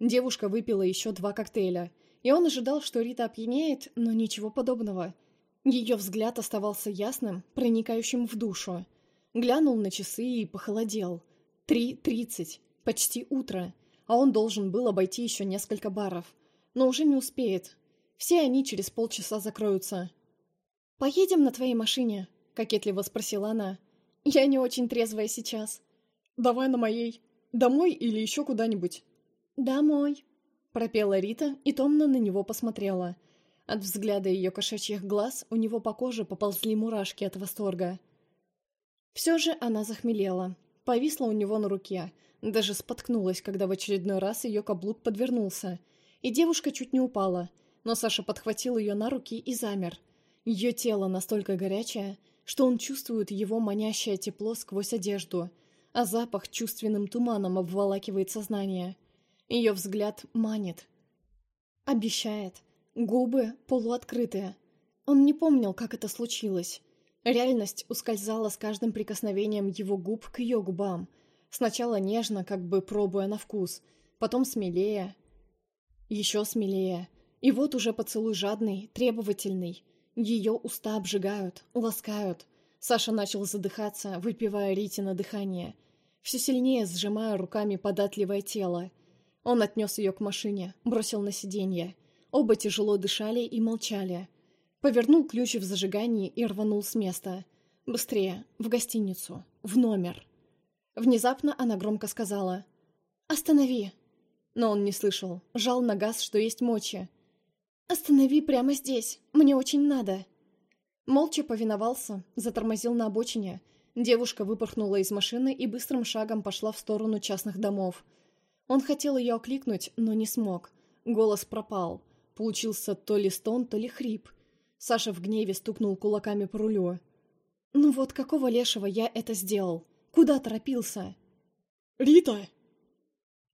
Девушка выпила еще два коктейля, и он ожидал, что Рита опьянеет, но ничего подобного. Ее взгляд оставался ясным, проникающим в душу. Глянул на часы и похолодел. Три тридцать, почти утро, а он должен был обойти еще несколько баров. Но уже не успеет. Все они через полчаса закроются. «Поедем на твоей машине?» — кокетливо спросила она. «Я не очень трезвая сейчас». «Давай на моей. Домой или еще куда-нибудь?» «Домой», — пропела Рита и томно на него посмотрела. От взгляда ее кошачьих глаз у него по коже поползли мурашки от восторга. Все же она захмелела, повисла у него на руке, даже споткнулась, когда в очередной раз ее каблук подвернулся, и девушка чуть не упала, но Саша подхватил ее на руки и замер. Ее тело настолько горячее, что он чувствует его манящее тепло сквозь одежду, а запах чувственным туманом обволакивает сознание. Ее взгляд манит. Обещает. Губы полуоткрытые. Он не помнил, как это случилось. Реальность ускользала с каждым прикосновением его губ к ее губам. Сначала нежно, как бы пробуя на вкус, потом смелее, еще смелее. И вот уже поцелуй жадный, требовательный. Ее уста обжигают, ласкают. Саша начал задыхаться, выпивая Рите на дыхание. Все сильнее сжимая руками податливое тело. Он отнес ее к машине, бросил на сиденье. Оба тяжело дышали и молчали. Повернул ключ в зажигании и рванул с места. Быстрее, в гостиницу, в номер. Внезапно она громко сказала «Останови!» Но он не слышал, жал на газ, что есть мочи. «Останови прямо здесь, мне очень надо!» Молча повиновался, затормозил на обочине. Девушка выпорхнула из машины и быстрым шагом пошла в сторону частных домов – он хотел ее окликнуть, но не смог. Голос пропал. Получился то ли стон, то ли хрип. Саша в гневе стукнул кулаками по рулю. «Ну вот какого лешего я это сделал? Куда торопился?» «Рита!»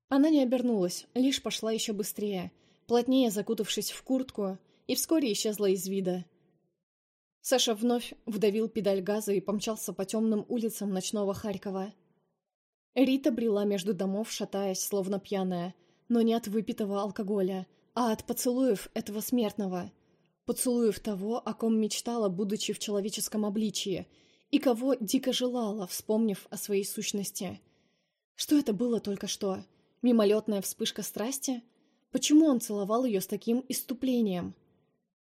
Она не обернулась, лишь пошла еще быстрее, плотнее закутавшись в куртку, и вскоре исчезла из вида. Саша вновь вдавил педаль газа и помчался по темным улицам ночного Харькова. Рита брела между домов, шатаясь, словно пьяная, но не от выпитого алкоголя, а от поцелуев этого смертного. Поцелуев того, о ком мечтала, будучи в человеческом обличии, и кого дико желала, вспомнив о своей сущности. Что это было только что? Мимолетная вспышка страсти? Почему он целовал ее с таким иступлением?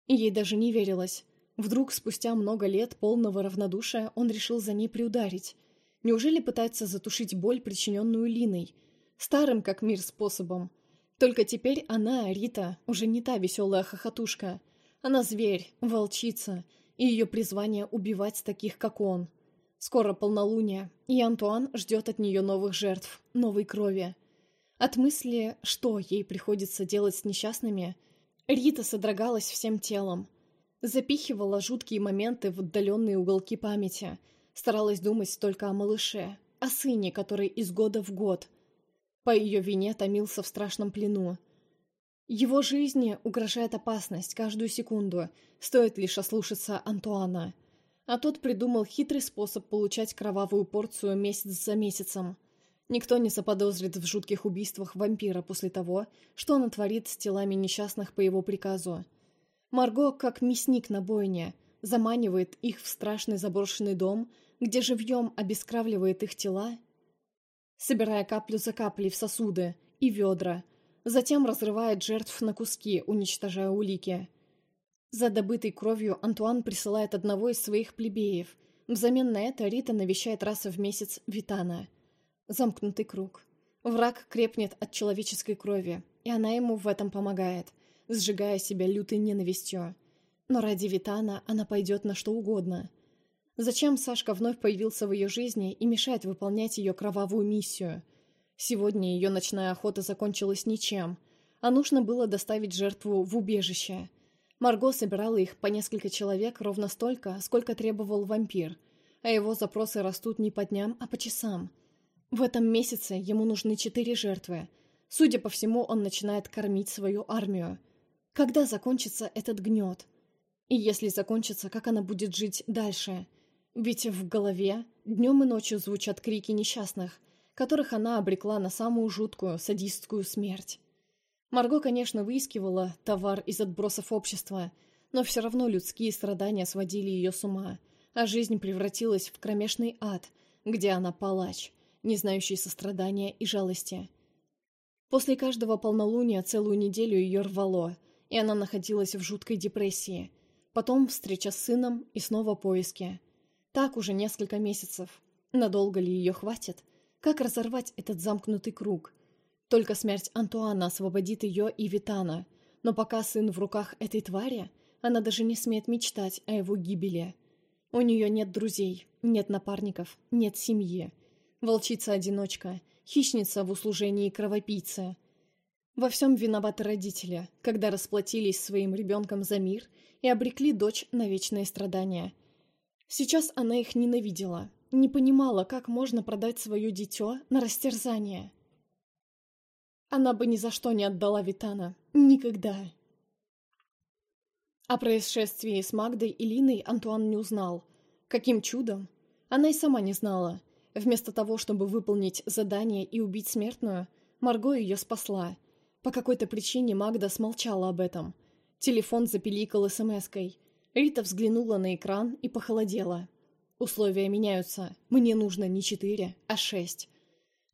Ей даже не верилось. Вдруг, спустя много лет полного равнодушия, он решил за ней приударить, Неужели пытается затушить боль, причиненную Линой? Старым, как мир, способом. Только теперь она, Рита, уже не та веселая хохотушка. Она зверь, волчица, и ее призвание убивать таких, как он. Скоро полнолуние, и Антуан ждет от нее новых жертв, новой крови. От мысли, что ей приходится делать с несчастными, Рита содрогалась всем телом. Запихивала жуткие моменты в отдаленные уголки памяти – Старалась думать только о малыше, о сыне, который из года в год. По ее вине томился в страшном плену. Его жизни угрожает опасность каждую секунду, стоит лишь ослушаться Антуана. А тот придумал хитрый способ получать кровавую порцию месяц за месяцем. Никто не заподозрит в жутких убийствах вампира после того, что он отворит с телами несчастных по его приказу. Марго, как мясник на бойне, заманивает их в страшный заброшенный дом, где живьем обескравливает их тела, собирая каплю за каплей в сосуды и ведра, затем разрывает жертв на куски, уничтожая улики. За добытой кровью Антуан присылает одного из своих плебеев. Взамен на это Рита навещает раз в месяц Витана. Замкнутый круг. Враг крепнет от человеческой крови, и она ему в этом помогает, сжигая себя лютой ненавистью. Но ради Витана она пойдет на что угодно – Зачем Сашка вновь появился в ее жизни и мешает выполнять ее кровавую миссию? Сегодня ее ночная охота закончилась ничем, а нужно было доставить жертву в убежище. Марго собирала их по несколько человек ровно столько, сколько требовал вампир, а его запросы растут не по дням, а по часам. В этом месяце ему нужны четыре жертвы. Судя по всему, он начинает кормить свою армию. Когда закончится этот гнет? И если закончится, как она будет жить дальше – ведь в голове днем и ночью звучат крики несчастных, которых она обрекла на самую жуткую садистскую смерть. Марго, конечно, выискивала товар из отбросов общества, но все равно людские страдания сводили ее с ума, а жизнь превратилась в кромешный ад, где она палач, не знающий сострадания и жалости. После каждого полнолуния целую неделю ее рвало, и она находилась в жуткой депрессии. Потом встреча с сыном и снова поиски. Так уже несколько месяцев. Надолго ли ее хватит? Как разорвать этот замкнутый круг? Только смерть Антуана освободит ее и Витана, но пока сын в руках этой твари, она даже не смеет мечтать о его гибели. У нее нет друзей, нет напарников, нет семьи. Волчица-одиночка, хищница в услужении кровопийца. Во всем виноваты родители, когда расплатились своим ребенком за мир и обрекли дочь на вечные страдания. Сейчас она их ненавидела, не понимала, как можно продать свое дитё на растерзание. Она бы ни за что не отдала Витана. Никогда. О происшествии с Магдой и Линой Антуан не узнал. Каким чудом? Она и сама не знала. Вместо того, чтобы выполнить задание и убить смертную, Марго ее спасла. По какой-то причине Магда смолчала об этом. Телефон запеликал смс-кой. Рита взглянула на экран и похолодела. Условия меняются. Мне нужно не четыре, а шесть.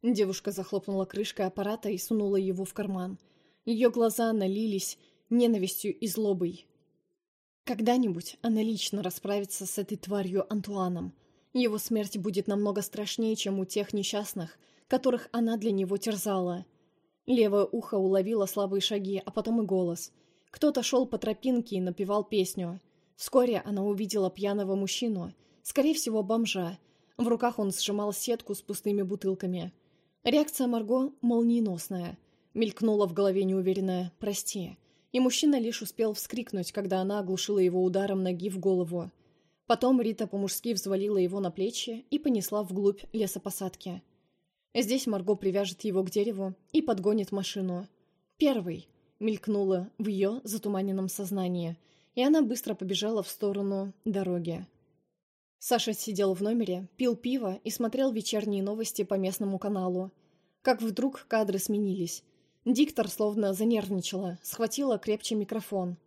Девушка захлопнула крышкой аппарата и сунула его в карман. Ее глаза налились ненавистью и злобой. Когда-нибудь она лично расправится с этой тварью Антуаном. Его смерть будет намного страшнее, чем у тех несчастных, которых она для него терзала. Левое ухо уловило слабые шаги, а потом и голос. Кто-то шел по тропинке и напевал песню. Вскоре она увидела пьяного мужчину, скорее всего, бомжа. В руках он сжимал сетку с пустыми бутылками. Реакция Марго молниеносная. Мелькнула в голове неуверенная «прости», и мужчина лишь успел вскрикнуть, когда она оглушила его ударом ноги в голову. Потом Рита по-мужски взвалила его на плечи и понесла вглубь лесопосадки. Здесь Марго привяжет его к дереву и подгонит машину. «Первый!» — мелькнуло в ее затуманенном сознании, и она быстро побежала в сторону дороги. Саша сидел в номере, пил пиво и смотрел вечерние новости по местному каналу. Как вдруг кадры сменились. Диктор словно занервничала, схватила крепче микрофон.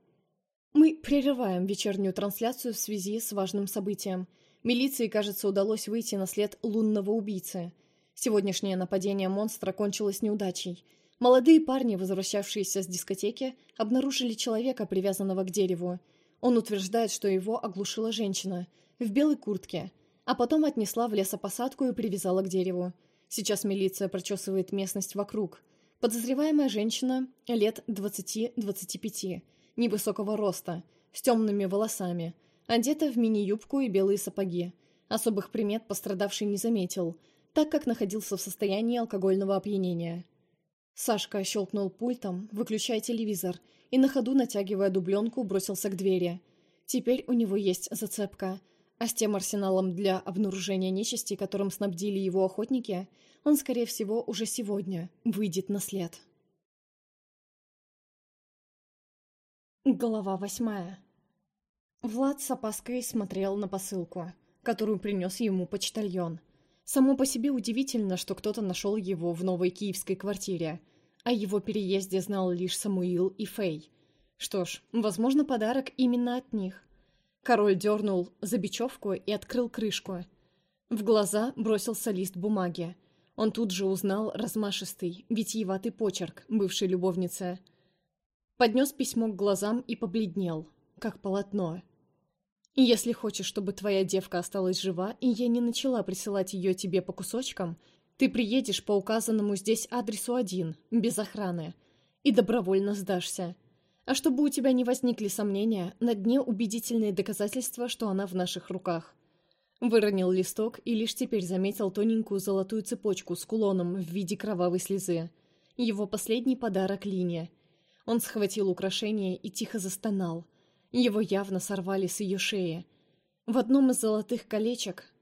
«Мы прерываем вечернюю трансляцию в связи с важным событием. Милиции, кажется, удалось выйти на след лунного убийцы. Сегодняшнее нападение монстра кончилось неудачей. Молодые парни, возвращавшиеся с дискотеки, обнаружили человека, привязанного к дереву. Он утверждает, что его оглушила женщина – в белой куртке, а потом отнесла в лесопосадку и привязала к дереву. Сейчас милиция прочесывает местность вокруг. Подозреваемая женщина лет 20-25, невысокого роста, с темными волосами, одета в мини-юбку и белые сапоги. Особых примет пострадавший не заметил, так как находился в состоянии алкогольного опьянения. Сашка щелкнул пультом, выключая телевизор, и на ходу, натягивая дубленку, бросился к двери. Теперь у него есть зацепка – а с тем арсеналом для обнаружения нечисти, которым снабдили его охотники, он, скорее всего, уже сегодня выйдет на след. Глава восьмая Влад с опаской смотрел на посылку, которую принес ему почтальон. Само по себе удивительно, что кто-то нашел его в новой киевской квартире. О его переезде знал лишь Самуил и Фэй. Что ж, возможно, подарок именно от них. Король дернул за бечевку и открыл крышку. В глаза бросился лист бумаги. Он тут же узнал размашистый, витиеватый почерк бывшей любовницы. Поднес письмо к глазам и побледнел, как полотно. «Если хочешь, чтобы твоя девка осталась жива, и я не начала присылать ее тебе по кусочкам, ты приедешь по указанному здесь адресу один, без охраны, и добровольно сдашься. А чтобы у тебя не возникли сомнения, на дне убедительные доказательства, что она в наших руках. Выронил листок и лишь теперь заметил тоненькую золотую цепочку с кулоном в виде кровавой слезы. Его последний подарок Лине. Он схватил украшение и тихо застонал. Его явно сорвали с ее шеи. В одном из золотых колечек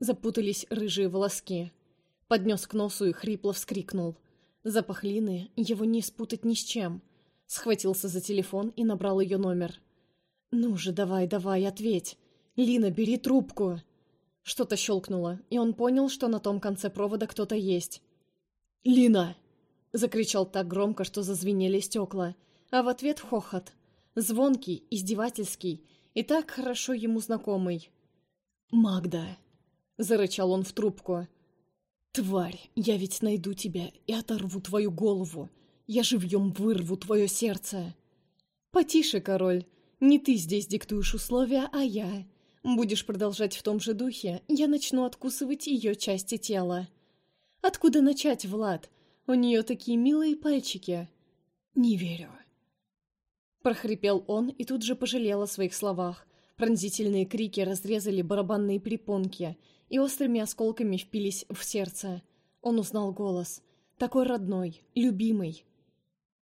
запутались рыжие волоски. Поднес к носу и хрипло вскрикнул. Запах Лины его не спутать ни с чем — Схватился за телефон и набрал ее номер. «Ну же, давай, давай, ответь! Лина, бери трубку!» Что-то щелкнуло, и он понял, что на том конце провода кто-то есть. «Лина!» закричал так громко, что зазвенели стекла, а в ответ хохот. Звонкий, издевательский и так хорошо ему знакомый. «Магда!» — зарычал он в трубку. «Тварь, я ведь найду тебя и оторву твою голову. Я живьем вырву твое сердце». «Потише, король. Не ты здесь диктуешь условия, а я. Будешь продолжать в том же духе, я начну откусывать ее части тела». «Откуда начать, Влад? У нее такие милые пальчики». «Не верю». Прохрипел он и тут же пожалел о своих словах. Пронзительные крики разрезали барабанные перепонки и острыми осколками впились в сердце. Он узнал голос. Такой родной, любимый.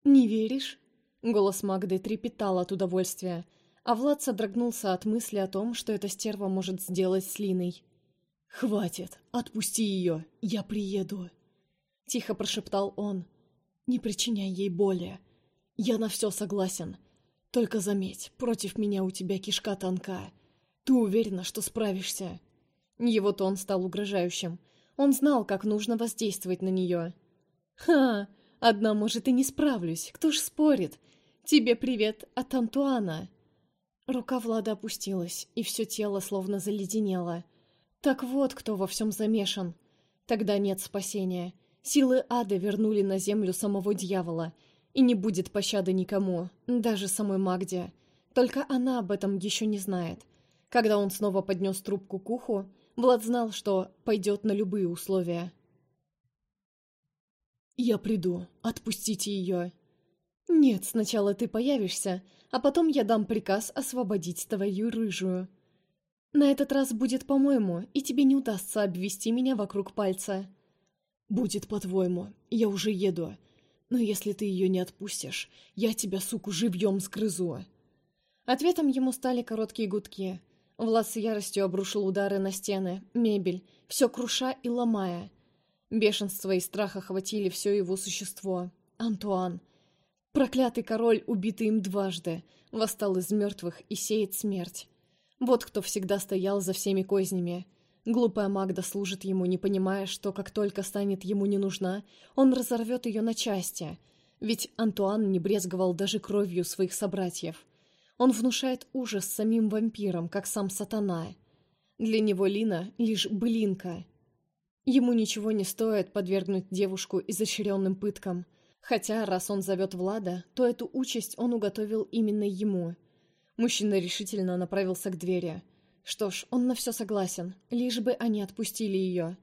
«Не веришь?» Голос Магды трепетал от удовольствия, а Влад содрогнулся от мысли о том, что эта стерва может сделать с Линой. «Хватит! Отпусти ее! Я приеду!» Тихо прошептал он. «Не причиняй ей боли. Я на все согласен. Только заметь, против меня у тебя кишка тонка. Ты уверена, что справишься?» Его тон стал угрожающим. Он знал, как нужно воздействовать на нее. «Ха! Одна, может, и не справлюсь. Кто ж спорит? Тебе привет от Антуана!» Рука Влада опустилась, и все тело словно заледенело. Так вот, кто во всем замешан. Тогда нет спасения. Силы ада вернули на землю самого дьявола — и не будет пощады никому, даже самой Магде. Только она об этом еще не знает. Когда он снова поднес трубку к уху, Влад знал, что пойдет на любые условия. «Я приду. Отпустите ее». «Нет, сначала ты появишься, а потом я дам приказ освободить твою рыжую. На этот раз будет по-моему, и тебе не удастся обвести меня вокруг пальца». «Будет по-твоему. Я уже еду. Но если ты ее не отпустишь, я тебя, суку, живьем сгрызу. Ответом ему стали короткие гудки. Влад с яростью обрушил удары на стены, мебель, все круша и ломая. Бешенство и страх охватили все его существо. Антуан. Проклятый король, убитый им дважды, восстал из мертвых и сеет смерть. Вот кто всегда стоял за всеми кознями — Глупая Магда служит ему, не понимая, что как только станет ему не нужна, он разорвет ее на части. Ведь Антуан не брезговал даже кровью своих собратьев. Он внушает ужас самим вампирам, как сам сатана. Для него Лина — лишь былинка. Ему ничего не стоит подвергнуть девушку изощренным пыткам. Хотя, раз он зовет Влада, то эту участь он уготовил именно ему. Мужчина решительно направился к двери — что ж, он на все согласен, лишь бы они отпустили ее.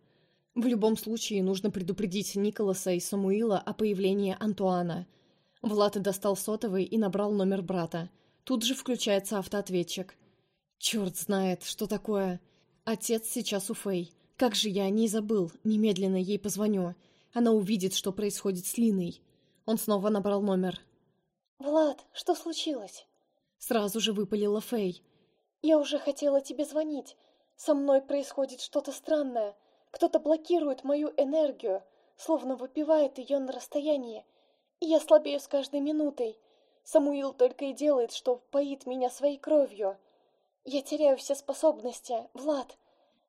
В любом случае нужно предупредить Николаса и Самуила о появлении Антуана. Влад достал сотовый и набрал номер брата. Тут же включается автоответчик. Черт знает, что такое. Отец сейчас у Фэй. Как же я о ней забыл, немедленно ей позвоню. Она увидит, что происходит с Линой. Он снова набрал номер. «Влад, что случилось?» Сразу же выпалила Фэй. Я уже хотела тебе звонить. Со мной происходит что-то странное. Кто-то блокирует мою энергию, словно выпивает ее на расстоянии. И я слабею с каждой минутой. Самуил только и делает, что поит меня своей кровью. Я теряю все способности, Влад.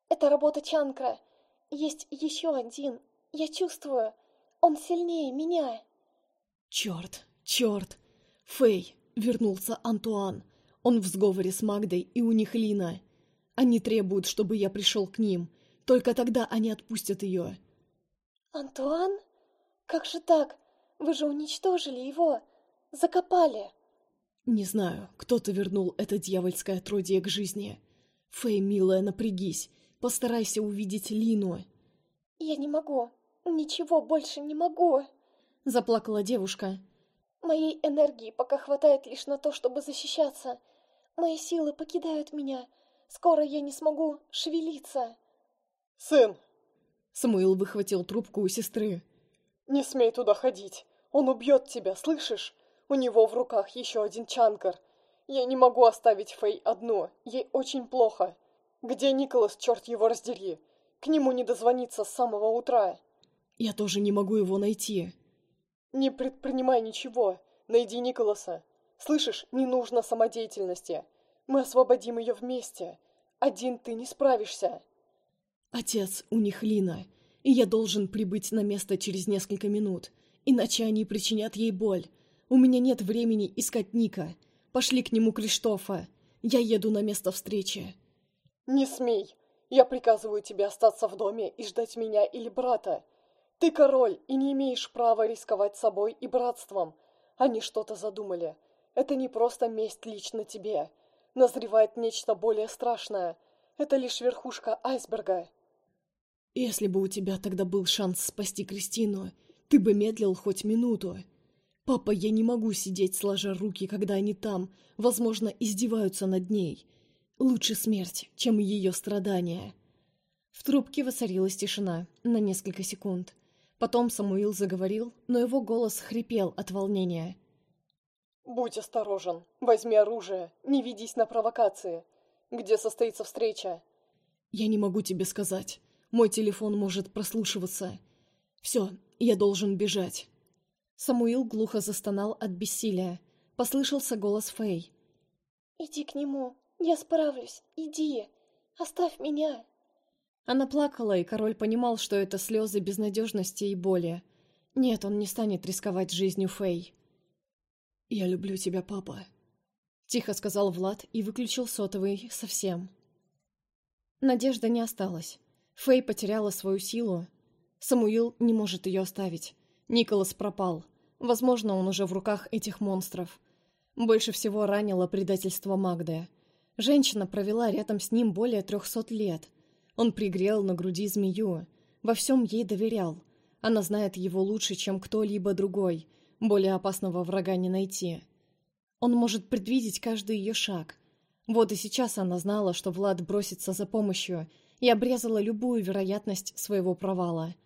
Это работа Чанкра. Есть еще один. Я чувствую. Он сильнее меня. Черт, черт. Фэй, вернулся Антуан. Он в сговоре с Магдой, и у них Лина. Они требуют, чтобы я пришел к ним. Только тогда они отпустят ее. «Антуан? Как же так? Вы же уничтожили его. Закопали». «Не знаю, кто-то вернул это дьявольское отродье к жизни. Фэй, милая, напрягись. Постарайся увидеть Лину». «Я не могу. Ничего больше не могу», — заплакала девушка. «Моей энергии пока хватает лишь на то, чтобы защищаться. Мои силы покидают меня. Скоро я не смогу шевелиться. Сын! Самуил выхватил трубку у сестры. Не смей туда ходить. Он убьет тебя, слышишь? У него в руках еще один чанкар. Я не могу оставить Фэй одну. Ей очень плохо. Где Николас, черт его раздери? К нему не дозвониться с самого утра. Я тоже не могу его найти. Не предпринимай ничего. Найди Николаса. Слышишь, не нужно самодеятельности. Мы освободим ее вместе. Один ты не справишься. Отец, у них Лина, и я должен прибыть на место через несколько минут. иначе они причинят ей боль. У меня нет времени искать Ника. Пошли к нему Криштофа. Я еду на место встречи». «Не смей! Я приказываю тебе остаться в доме и ждать меня или брата. Ты король и не имеешь права рисковать собой и братством. Они что-то задумали. Это не просто месть лично тебе. Назревает нечто более страшное. Это лишь верхушка айсберга». «Если бы у тебя тогда был шанс спасти Кристину, ты бы медлил хоть минуту. Папа, я не могу сидеть сложа руки, когда они там, возможно, издеваются над ней. Лучше смерть, чем ее страдания». В трубке воцарилась тишина на несколько секунд. Потом Самуил заговорил, но его голос хрипел от волнения. «Будь осторожен, возьми оружие, не ведись на провокации. Где состоится встреча?» «Я не могу тебе сказать. Мой телефон может прослушиваться. Все, я должен бежать». Самуил глухо застонал от бессилия. Послышался голос Фэй. «Иди к нему, я справлюсь, иди, оставь меня». Она плакала, и король понимал, что это слезы безнадежности и боли. Нет, он не станет рисковать жизнью Фэй. «Я люблю тебя, папа», — тихо сказал Влад и выключил сотовый совсем. Надежда не осталась. Фэй потеряла свою силу. Самуил не может ее оставить. Николас пропал. Возможно, он уже в руках этих монстров. Больше всего ранило предательство Магды. Женщина провела рядом с ним более трехсот лет — он пригрел на груди змею, во всем ей доверял. Она знает его лучше, чем кто-либо другой, более опасного врага не найти. Он может предвидеть каждый ее шаг. Вот и сейчас она знала, что Влад бросится за помощью и обрезала любую вероятность своего провала.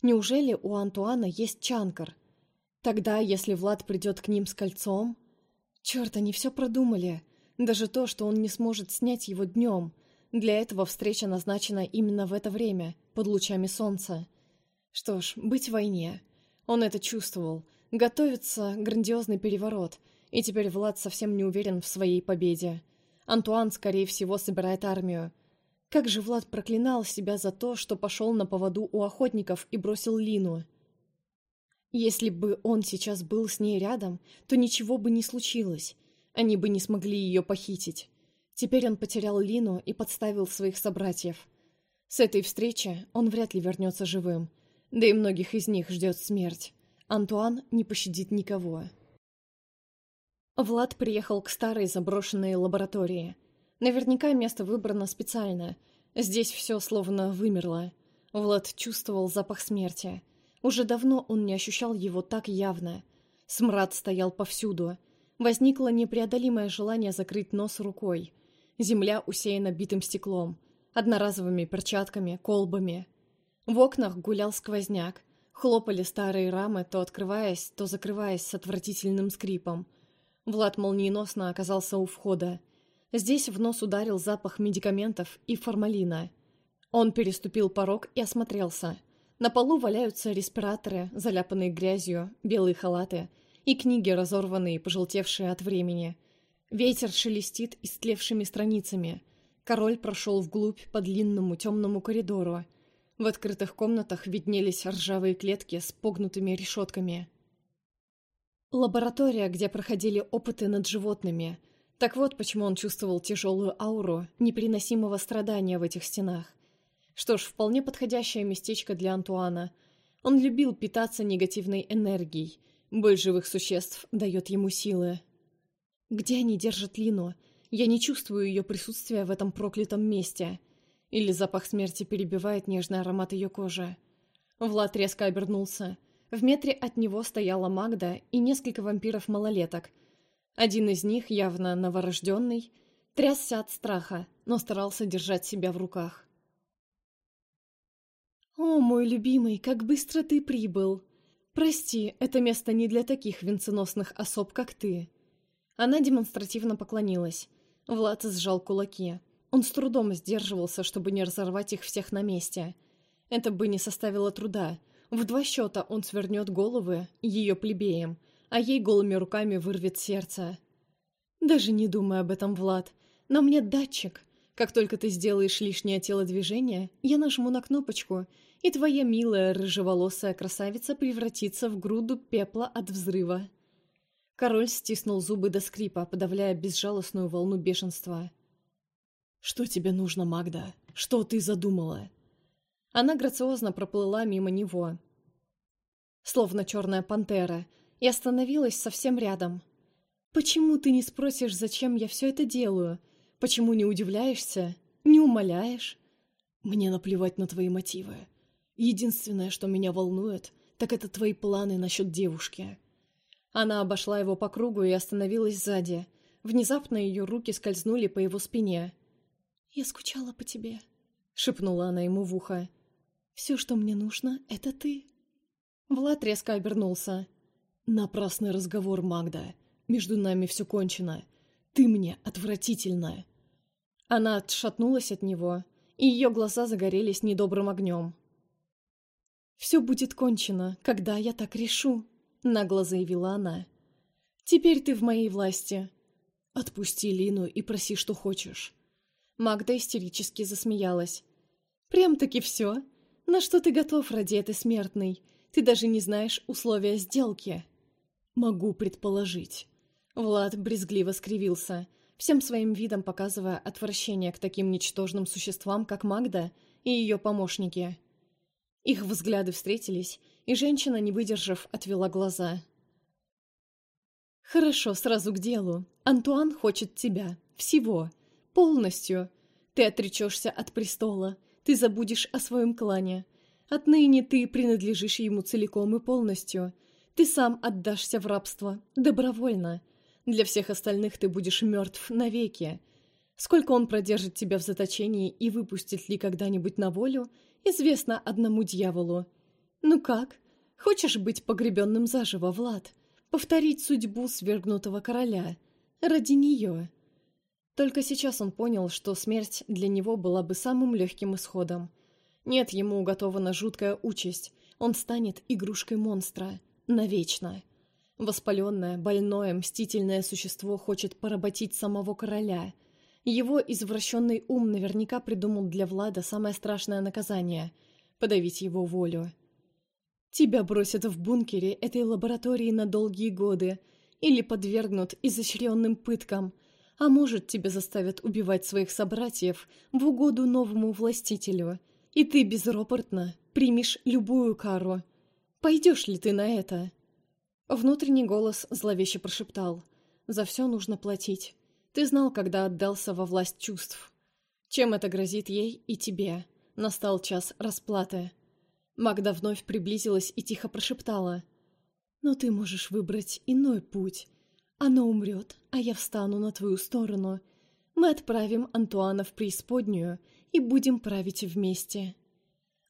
Неужели у Антуана есть чанкар? Тогда, если Влад придет к ним с кольцом... Черт, они все продумали. Даже то, что он не сможет снять его днем — для этого встреча назначена именно в это время, под лучами солнца. Что ж, быть в войне. Он это чувствовал. Готовится грандиозный переворот, и теперь Влад совсем не уверен в своей победе. Антуан, скорее всего, собирает армию. Как же Влад проклинал себя за то, что пошел на поводу у охотников и бросил Лину. Если бы он сейчас был с ней рядом, то ничего бы не случилось. Они бы не смогли ее похитить. Теперь он потерял Лину и подставил своих собратьев. С этой встречи он вряд ли вернется живым, да и многих из них ждет смерть. Антуан не пощадит никого. Влад приехал к старой заброшенной лаборатории. Наверняка место выбрано специально. Здесь все словно вымерло. Влад чувствовал запах смерти. Уже давно он не ощущал его так явно. Смрад стоял повсюду. Возникло непреодолимое желание закрыть нос рукой — Земля усеяна битым стеклом, одноразовыми перчатками, колбами. В окнах гулял сквозняк, хлопали старые рамы, то открываясь, то закрываясь с отвратительным скрипом. Влад молниеносно оказался у входа. Здесь в нос ударил запах медикаментов и формалина. Он переступил порог и осмотрелся. На полу валяются респираторы, заляпанные грязью, белые халаты и книги, разорванные и пожелтевшие от времени. Ветер шелестит истлевшими страницами. Король прошел вглубь по длинному темному коридору. В открытых комнатах виднелись ржавые клетки с погнутыми решетками. Лаборатория, где проходили опыты над животными. Так вот, почему он чувствовал тяжелую ауру непереносимого страдания в этих стенах. Что ж, вполне подходящее местечко для Антуана. Он любил питаться негативной энергией. Боль живых существ дает ему силы. Где они держат Лину? Я не чувствую ее присутствия в этом проклятом месте. Или запах смерти перебивает нежный аромат ее кожи. Влад резко обернулся. В метре от него стояла Магда и несколько вампиров-малолеток. Один из них, явно новорожденный, трясся от страха, но старался держать себя в руках. «О, мой любимый, как быстро ты прибыл! Прости, это место не для таких венценосных особ, как ты. Она демонстративно поклонилась. Влад сжал кулаки. Он с трудом сдерживался, чтобы не разорвать их всех на месте. Это бы не составило труда. В два счета он свернет головы ее плебеем, а ей голыми руками вырвет сердце. Даже не думай об этом, Влад. На мне датчик. Как только ты сделаешь лишнее телодвижение, я нажму на кнопочку, и твоя милая рыжеволосая красавица превратится в груду пепла от взрыва. Король стиснул зубы до скрипа, подавляя безжалостную волну бешенства. «Что тебе нужно, Магда? Что ты задумала?» Она грациозно проплыла мимо него, словно черная пантера, и остановилась совсем рядом. «Почему ты не спросишь, зачем я все это делаю? Почему не удивляешься? Не умоляешь?» «Мне наплевать на твои мотивы. Единственное, что меня волнует, так это твои планы насчет девушки. Она обошла его по кругу и остановилась сзади. Внезапно ее руки скользнули по его спине. «Я скучала по тебе», — шепнула она ему в ухо. «Все, что мне нужно, это ты». Влад резко обернулся. «Напрасный разговор, Магда. Между нами все кончено. Ты мне отвратительная». Она отшатнулась от него, и ее глаза загорелись недобрым огнем. «Все будет кончено, когда я так решу», — нагло заявила она. «Теперь ты в моей власти. Отпусти Лину и проси, что хочешь». Магда истерически засмеялась. «Прям-таки все? На что ты готов ради этой смертной? Ты даже не знаешь условия сделки». «Могу предположить». Влад брезгливо скривился, всем своим видом показывая отвращение к таким ничтожным существам, как Магда и ее помощники. Их взгляды встретились, и женщина, не выдержав, отвела глаза. «Хорошо, сразу к делу. Антуан хочет тебя. Всего. Полностью. Ты отречешься от престола. Ты забудешь о своем клане. Отныне ты принадлежишь ему целиком и полностью. Ты сам отдашься в рабство. Добровольно. Для всех остальных ты будешь мертв навеки. Сколько он продержит тебя в заточении и выпустит ли когда-нибудь на волю, известно одному дьяволу. Ну как? Хочешь быть погребенным заживо, Влад? Повторить судьбу свергнутого короля? Ради нее? Только сейчас он понял, что смерть для него была бы самым легким исходом. Нет, ему уготована жуткая участь. Он станет игрушкой монстра. Навечно. Воспаленное, больное, мстительное существо хочет поработить самого короля — его извращенный ум наверняка придумал для Влада самое страшное наказание — подавить его волю. Тебя бросят в бункере этой лаборатории на долгие годы или подвергнут изощренным пыткам, а может, тебя заставят убивать своих собратьев в угоду новому властителю, и ты безропортно примешь любую кару. Пойдешь ли ты на это? Внутренний голос зловеще прошептал. «За все нужно платить. Ты знал, когда отдался во власть чувств. Чем это грозит ей и тебе? Настал час расплаты. Магда вновь приблизилась и тихо прошептала. «Но ты можешь выбрать иной путь. Оно умрет, а я встану на твою сторону. Мы отправим Антуана в преисподнюю и будем править вместе».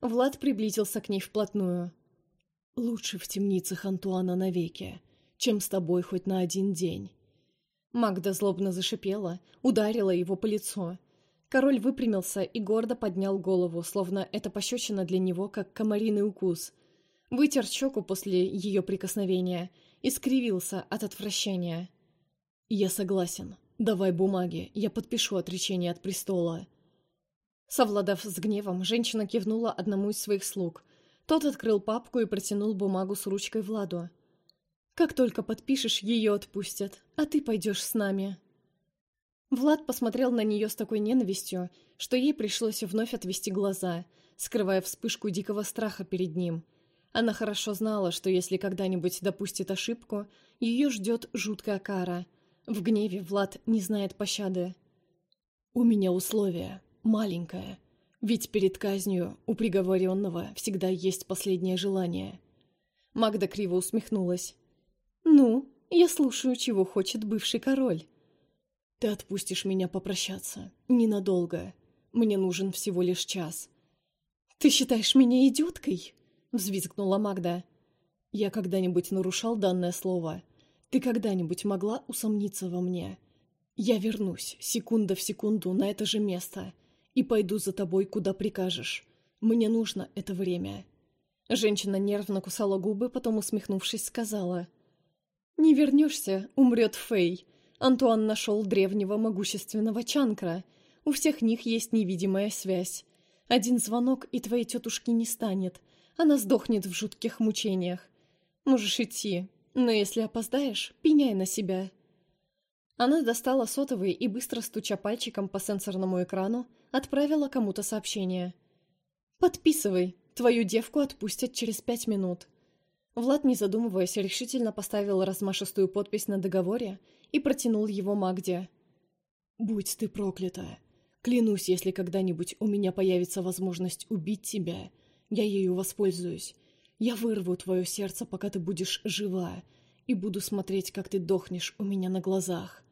Влад приблизился к ней вплотную. «Лучше в темницах Антуана навеки, чем с тобой хоть на один день. Магда злобно зашипела, ударила его по лицу. Король выпрямился и гордо поднял голову, словно это пощечина для него, как комариный укус. Вытер щеку после ее прикосновения и скривился от отвращения. «Я согласен. Давай бумаги, я подпишу отречение от престола». Совладав с гневом, женщина кивнула одному из своих слуг. Тот открыл папку и протянул бумагу с ручкой Владу. Как только подпишешь, ее отпустят, а ты пойдешь с нами». Влад посмотрел на нее с такой ненавистью, что ей пришлось вновь отвести глаза, скрывая вспышку дикого страха перед ним. Она хорошо знала, что если когда-нибудь допустит ошибку, ее ждет жуткая кара. В гневе Влад не знает пощады. «У меня условие. Маленькое. Ведь перед казнью у приговоренного всегда есть последнее желание». Магда криво усмехнулась. «Ну, я слушаю, чего хочет бывший король». «Ты отпустишь меня попрощаться. Ненадолго. Мне нужен всего лишь час». «Ты считаешь меня идиоткой?» — взвизгнула Магда. «Я когда-нибудь нарушал данное слово? Ты когда-нибудь могла усомниться во мне? Я вернусь, секунда в секунду, на это же место, и пойду за тобой, куда прикажешь. Мне нужно это время». Женщина нервно кусала губы, потом, усмехнувшись, сказала — «Не вернешься, умрет Фэй. Антуан нашел древнего могущественного Чанкра. У всех них есть невидимая связь. Один звонок, и твоей тетушки не станет. Она сдохнет в жутких мучениях. Можешь идти, но если опоздаешь, пеняй на себя». Она достала сотовый и, быстро стуча пальчиком по сенсорному экрану, отправила кому-то сообщение. «Подписывай, твою девку отпустят через пять минут». Влад, не задумываясь, решительно поставил размашистую подпись на договоре и протянул его Магде. «Будь ты проклята! Клянусь, если когда-нибудь у меня появится возможность убить тебя, я ею воспользуюсь. Я вырву твое сердце, пока ты будешь жива, и буду смотреть, как ты дохнешь у меня на глазах.